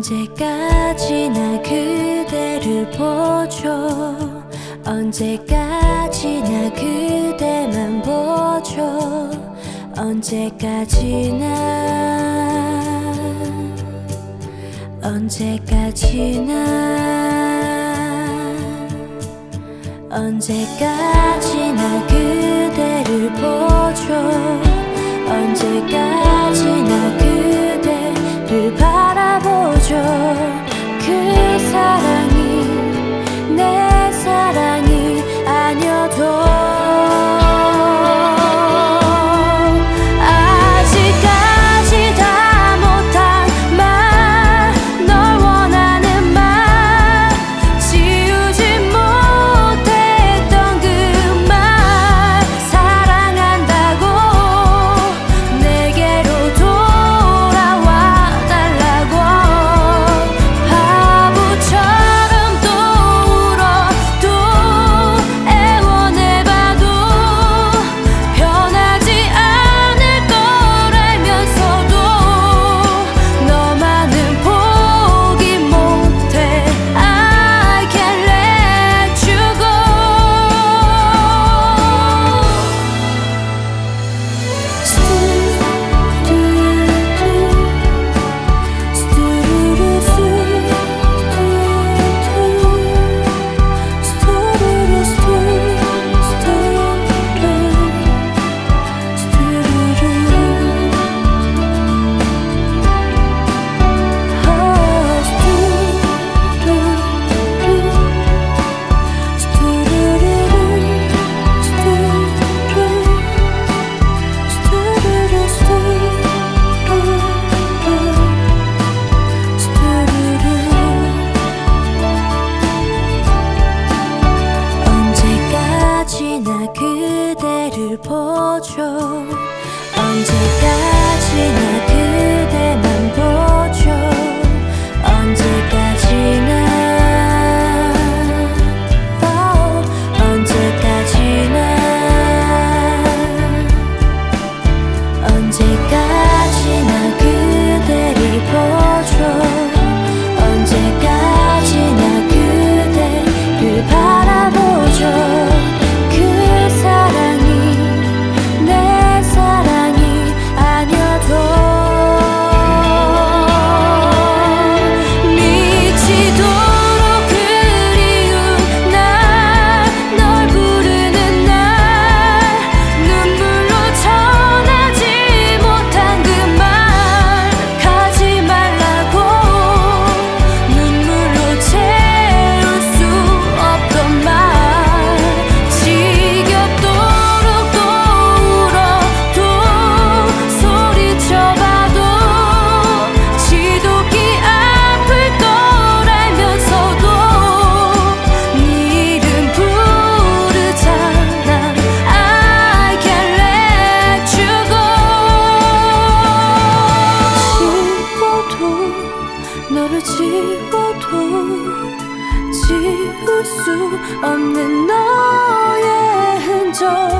언제까지나 그대를 보죠? 언제까지나 그대만 보죠? 언제까지나? 언제까지나? 언제까지나 그대를 보죠? guy 就该。 없는 너의 흔적.